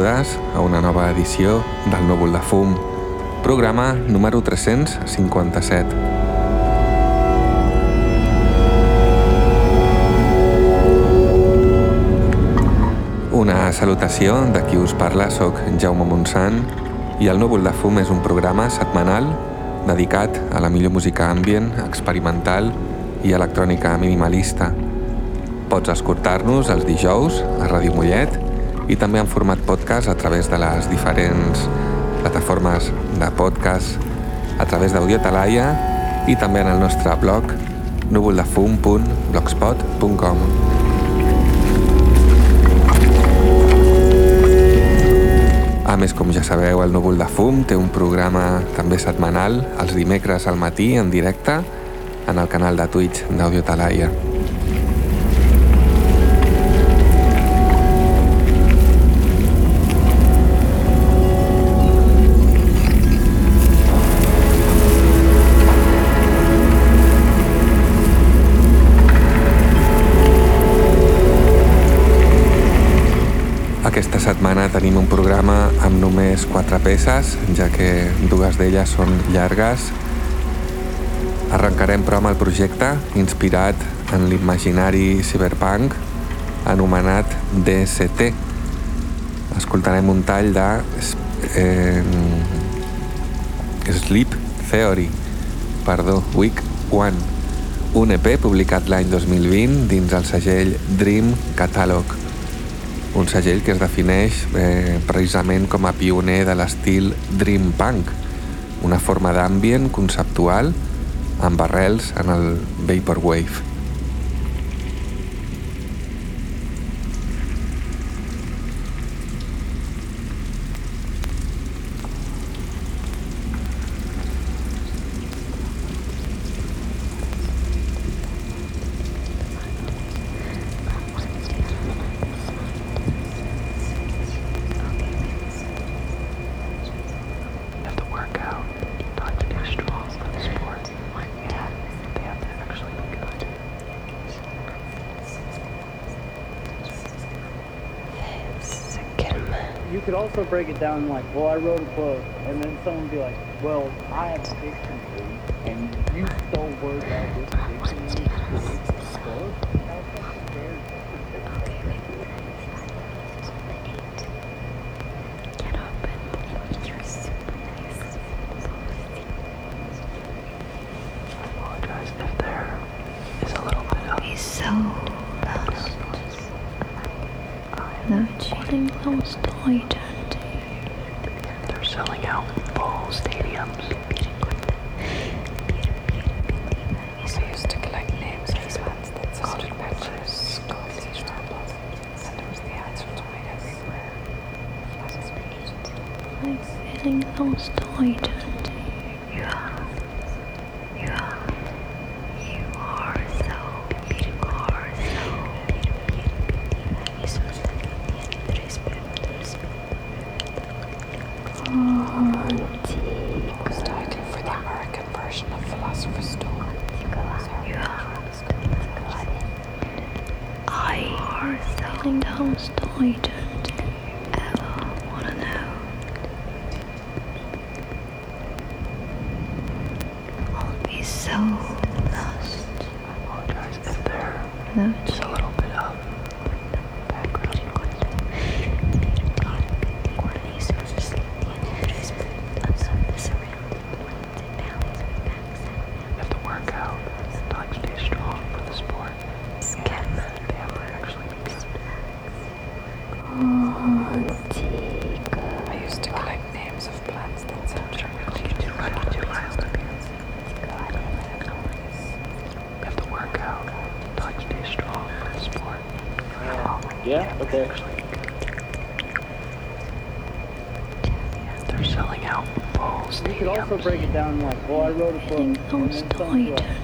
benvingudes a una nova edició del Núvol de Fum, programa número 357. Una salutació de qui us parla, sóc Jaume Montsant i el Núvol de Fum és un programa setmanal dedicat a la millor música ambient, experimental i electrònica minimalista. Pots escoltar-nos els dijous a Ràdio Mollet i també en format podcast a través de les diferents plataformes de podcast a través d'Audio Talaia i també en el nostre blog núvoldefum.blogspot.com A més, com ja sabeu, el Núvol de Fum té un programa també setmanal els dimecres al matí en directe en el canal de Twitch d'Audio Talaia. Setmana tenim un programa amb només quatre peces, ja que dues d'elles són llargues. Arrencarem però amb el projecte inspirat en l'imaginari cyberpunk anomenat DST. Escoltarem un tall de eh, Sleep Theory, perdó, Week 1, un EP publicat l'any 2020 dins el segell Dream Catalog un segell que es defineix eh, precisament com a pioner de l'estil Dream Punk, una forma d'ambient conceptual amb arrels en el Vaporwave. Also break it down like, well, I wrote a book, and then someone would be like, well, I have a fiction so lost. I apologize if there. No, think those died.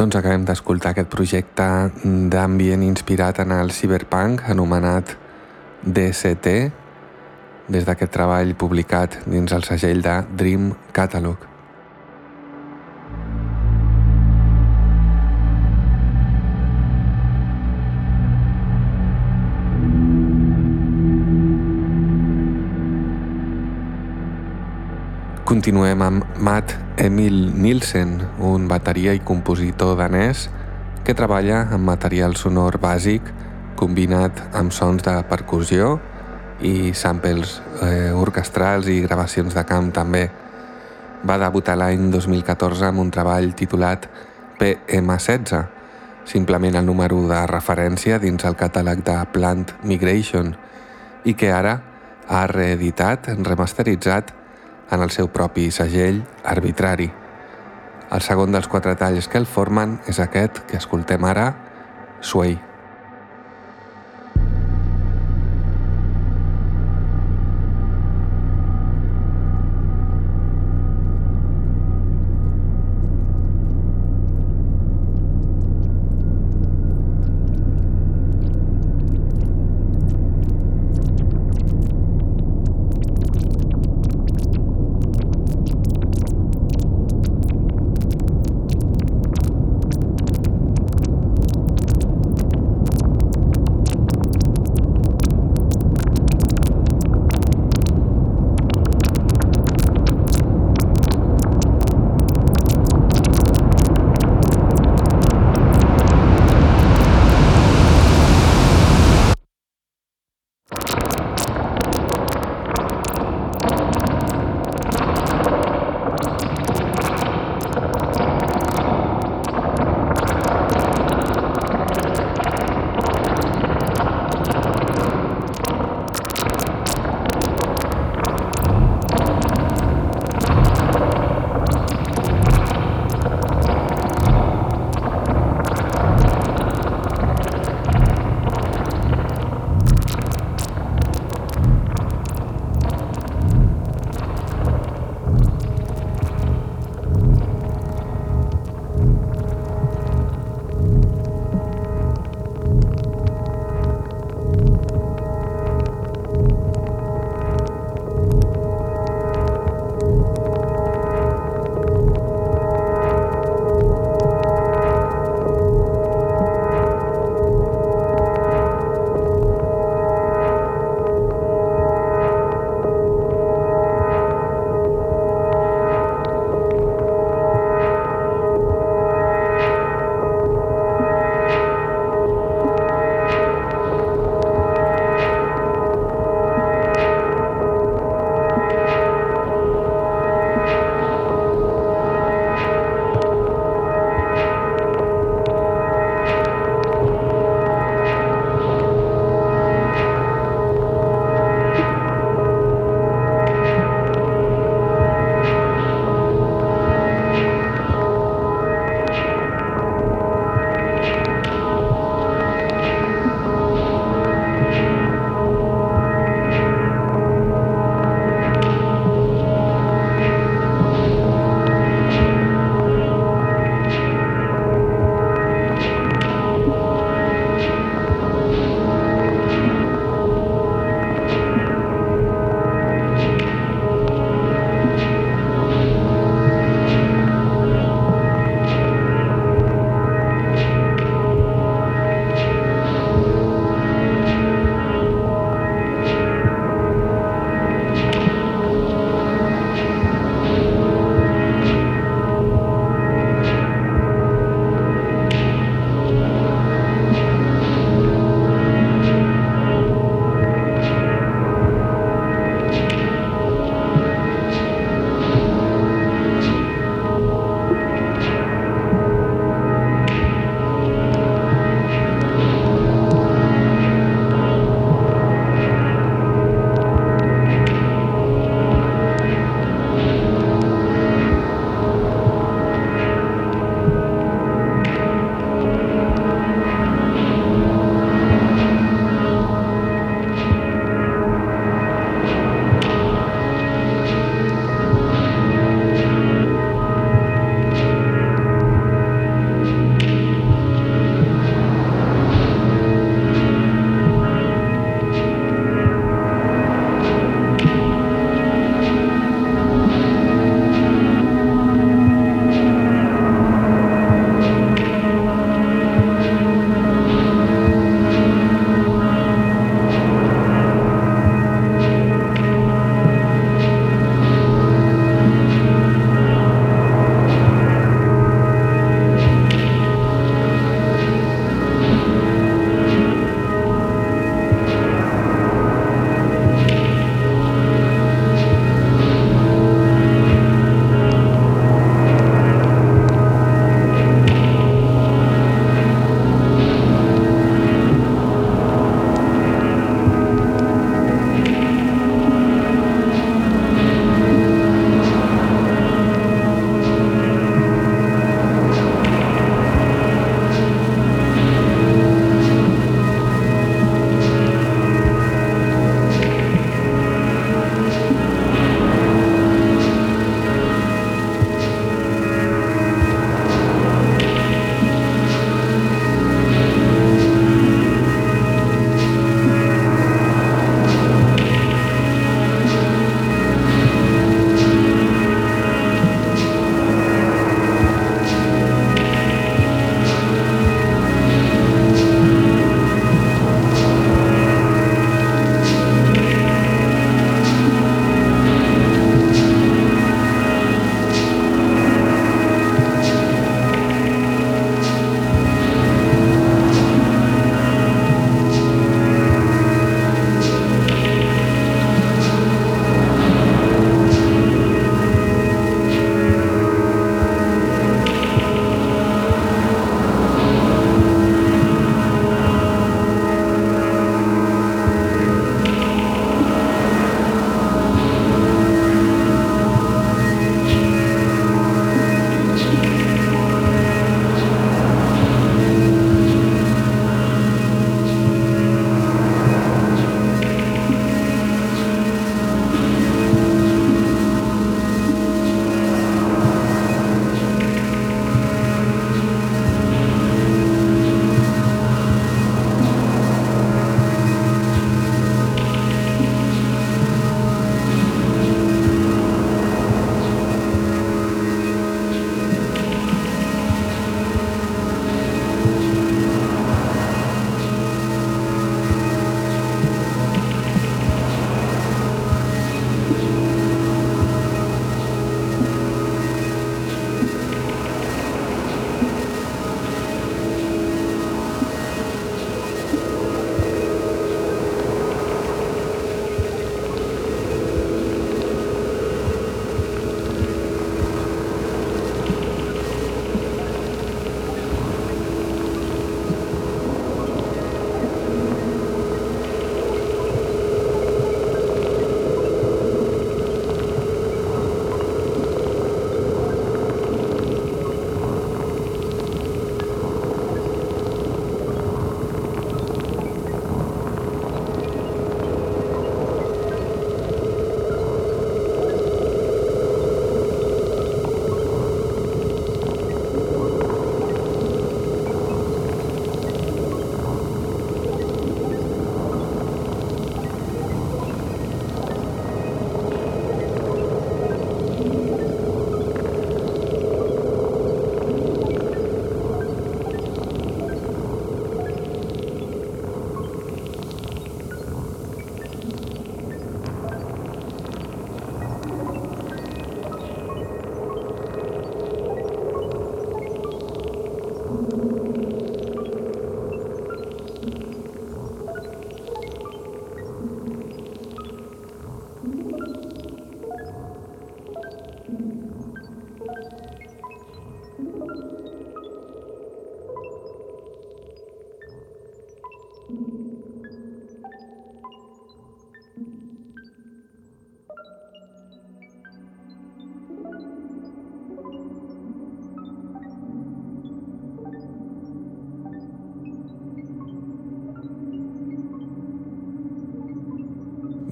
Doncs acabem d'escoltar aquest projecte d'ambient inspirat en el cyberpunk anomenat DCT des d'aquest treball publicat dins el segell de Dream Catalog. Continuem amb Matt Emil Nielsen, un bateria i compositor danès que treballa amb material sonor bàsic combinat amb sons de percussió i samples eh, orquestrals i gravacions de camp també. Va debutar l'any 2014 amb un treball titulat PM16, simplement el número de referència dins el catàleg de Plant Migration, i que ara ha reeditat, remasteritzat en el seu propi segell arbitrari. El segon dels quatre talls que el formen és aquest que escoltem ara, Sway.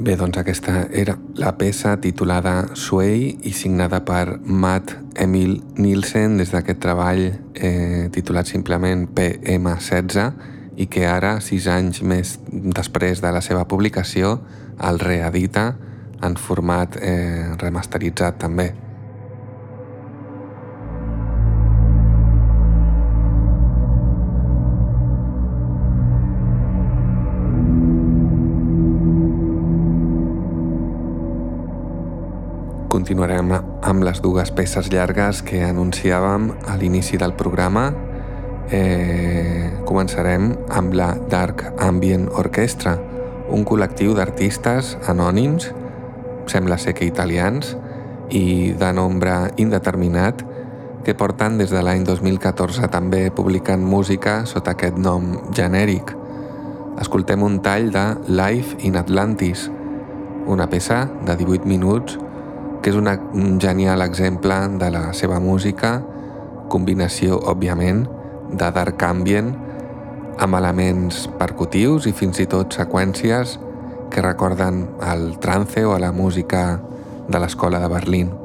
Bé, doncs aquesta era la peça titulada Sway i signada per Matt Emil Nielsen des d'aquest treball eh, titulat simplement PM16 i que ara, sis anys més després de la seva publicació, el reedita en format eh, remasteritzat també. Continuarem amb les dues peces llargues que anunciàvem a l'inici del programa. Eh, començarem amb la Dark Ambient Orchestra, un col·lectiu d'artistes anònims, sembla ser que italians, i de nombre indeterminat, que porten des de l'any 2014 també publicant música sota aquest nom genèric. Escoltem un tall de Life in Atlantis, una peça de 18 minuts que és una, un genial exemple de la seva música, combinació, òbviament, de dark ambient amb elements percutius i fins i tot seqüències que recorden el trance o a la música de l'escola de Berlín.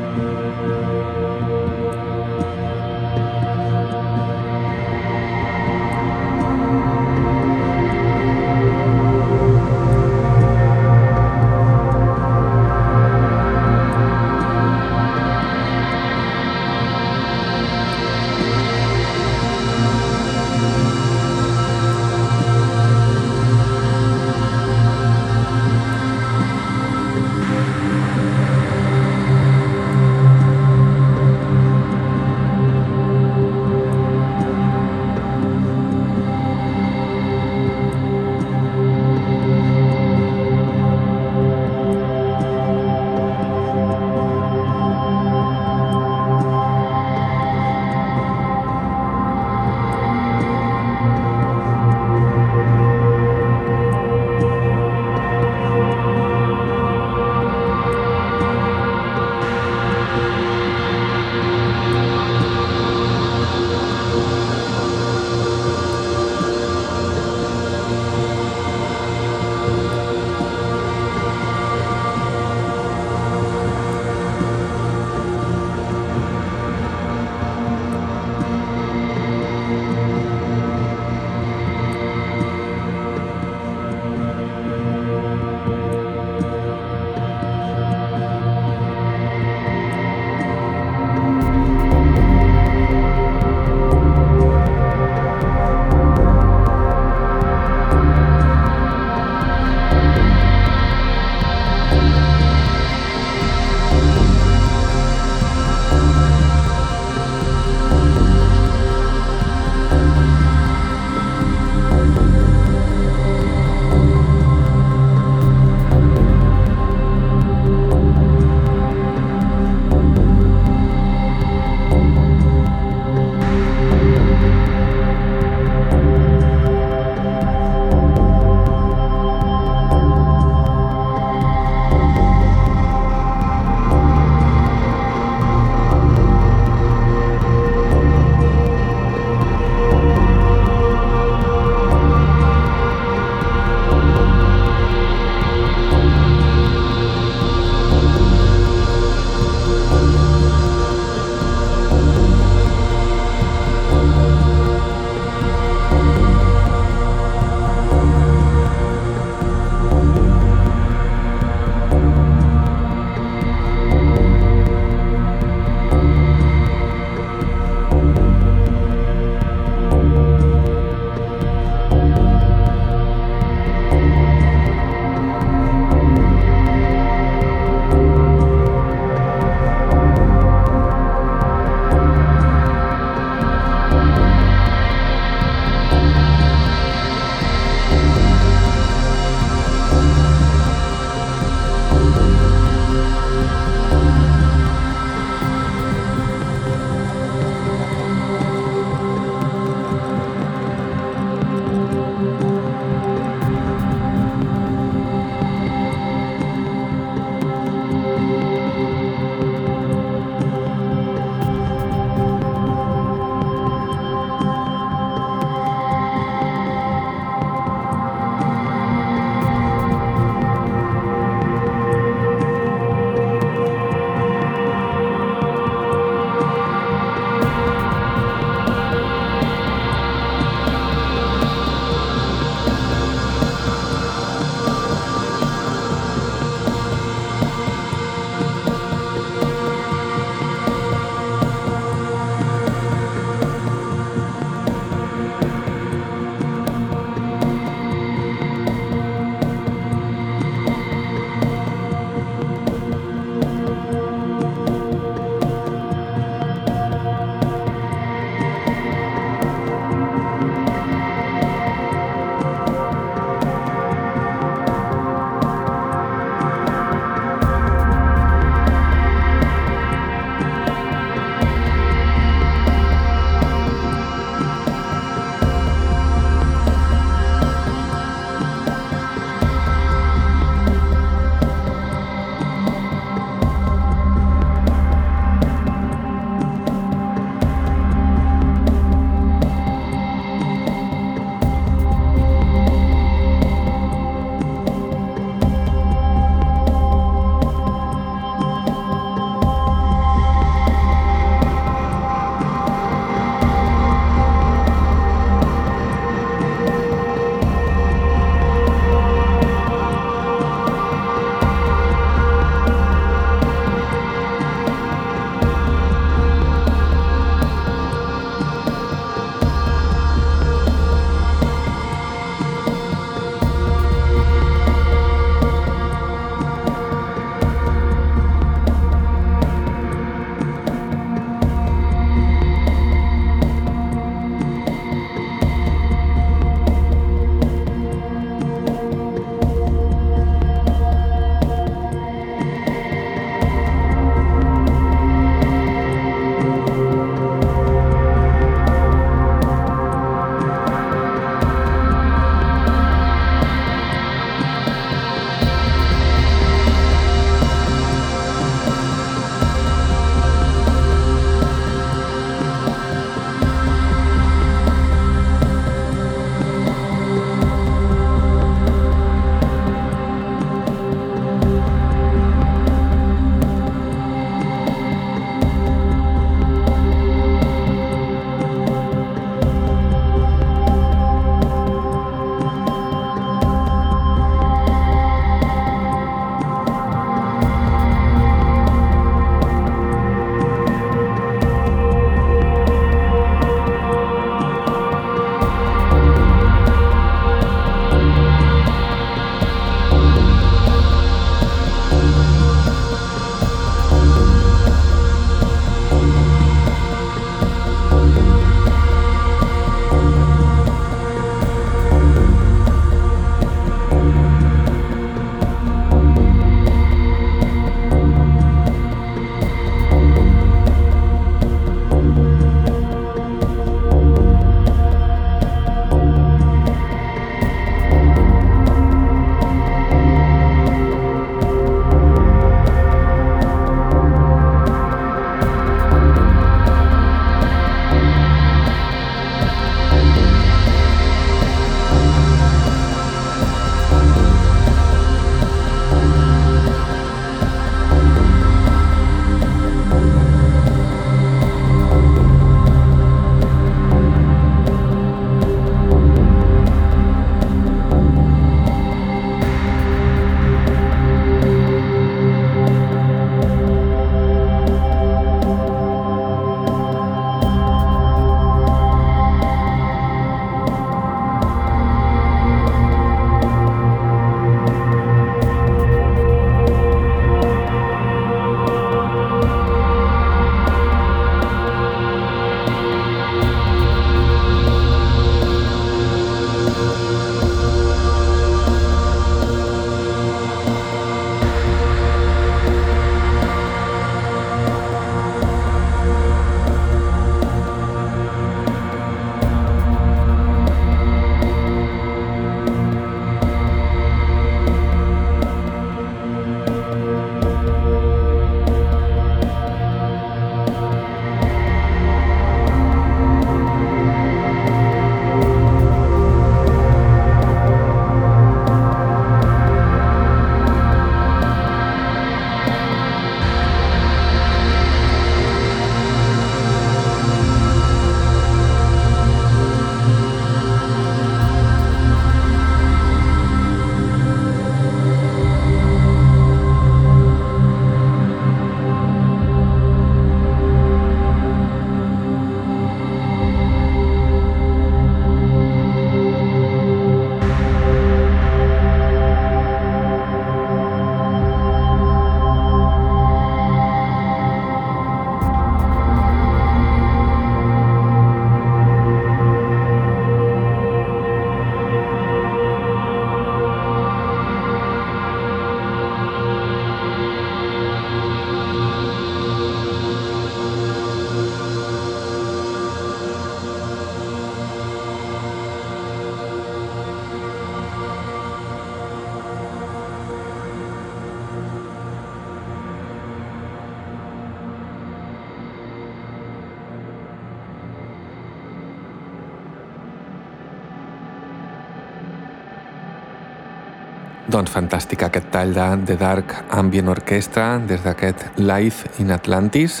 Doncs fantàstic aquest tall de The Dark Ambient Orchestra des d'aquest Life in Atlantis,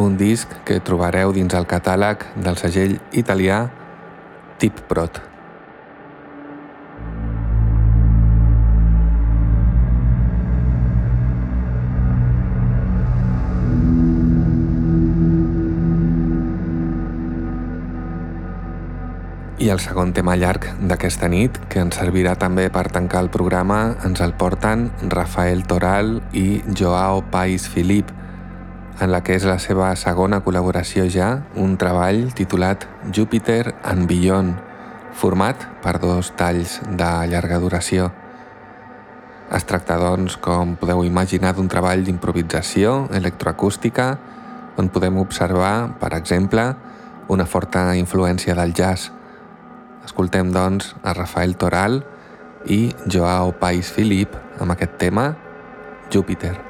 un disc que trobareu dins el catàleg del segell italià Tip Prot. I el segon tema llarg d'aquesta nit, que ens servirà també per tancar el programa, ens el porten Rafael Toral i Joao Pais Filip, en la que és la seva segona col·laboració ja, un treball titulat Jupiter and Beyond, format per dos talls de llarga duració. Es tracta, doncs, com podeu imaginar, d'un treball d'improvisació electroacústica on podem observar, per exemple, una forta influència del jazz, Escoltem, doncs, a Rafael Toral i Joao Pais Filip amb aquest tema, Júpiter.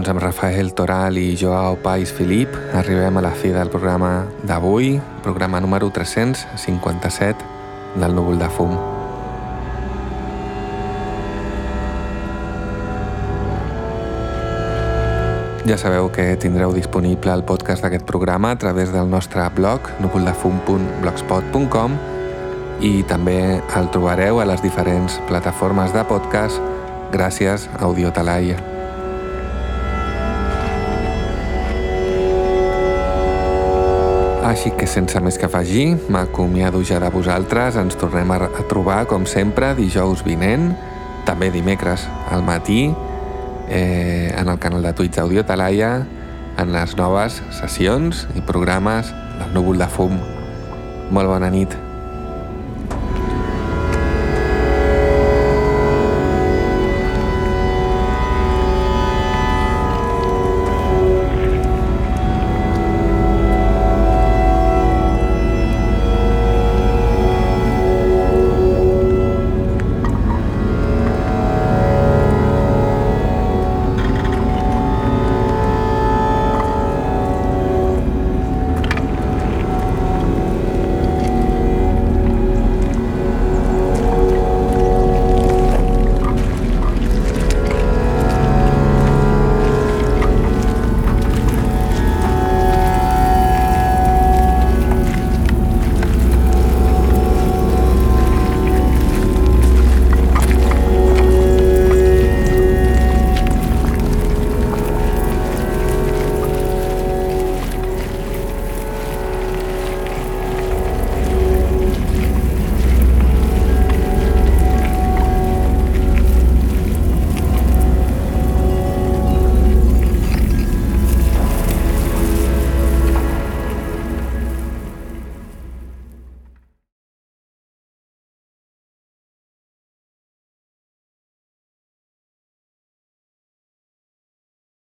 Doncs amb Rafael Toral i Joao Pais Filip arribem a la fi del programa d'avui, programa número 357 del Núvol de Fum. Ja sabeu que tindreu disponible el podcast d'aquest programa a través del nostre blog núvoldefum.blogspot.com i també el trobareu a les diferents plataformes de podcast gràcies a Audiotalaia. Així que sense més que afegir, m'acomiado ja de vosaltres, ens tornem a, trobar com sempre dijous vinent, també dimecres al matí, eh, en el canal de Twitch d'Audio Talaia, en les noves sessions i programes del Núvol de Fum. Molt bona nit.